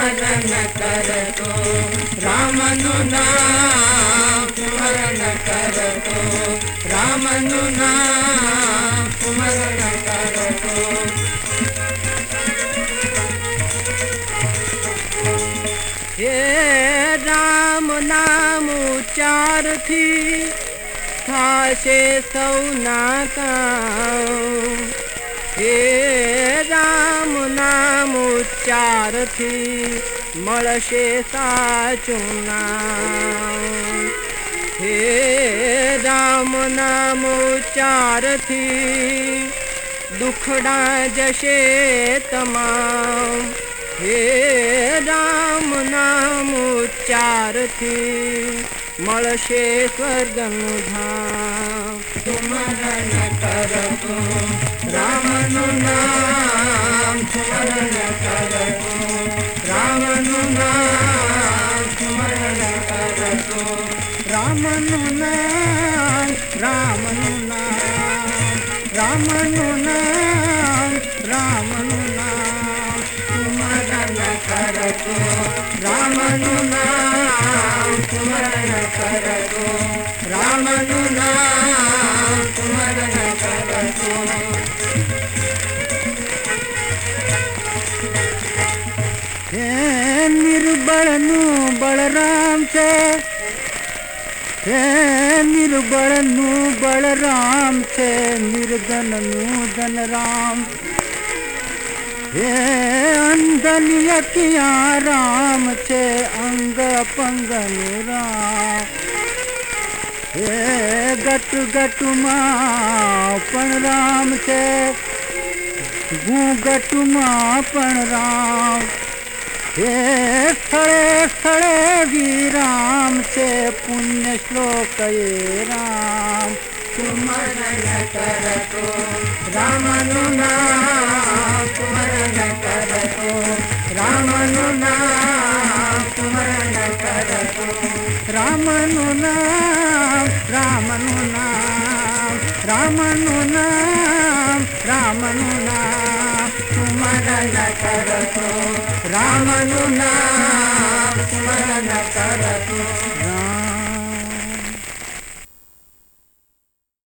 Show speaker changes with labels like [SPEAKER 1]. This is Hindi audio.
[SPEAKER 1] स्मरण कर तो राम नाम स्मरण कर तो राम नाम स्मरण कर तो ये राम नाम उचार थी था से सौ ना का ये ઉચ્ચારથી મળશે સાચું નામ હે રામ નામ ઉચ્ચારથી દુખડા જશે તમામ હે રામ નામ ઉચ્ચારથી મળશે સ્વર્ગનું ધામ સ્મરણ કરતો રામનું નામ સ્મરણ કરતો
[SPEAKER 2] రామను రామను రామను రామను
[SPEAKER 1] కుమరన కరతో రామను కుమరన కరతో రామను కుమరన కరతో
[SPEAKER 2] निर्बलनु बलराम से हे निर्बल नू बल राम छे निर्धन नू धन राम हे अंधन यकिया राम छे अंग पंग राम हे गट गट मापन राम छे गू गट मापन राम हे सड़े सड़े वीरा पुण्य श्लोक राम।
[SPEAKER 1] सुमरण करतो रामनु नाम सुमरण करतो रामनु नाम सुमरण करतो
[SPEAKER 2] रामनु नाम रामनु नाम। रामनु नाम रामनु नाम
[SPEAKER 1] सुमरण करतो रामनु नाम सुमरण करतो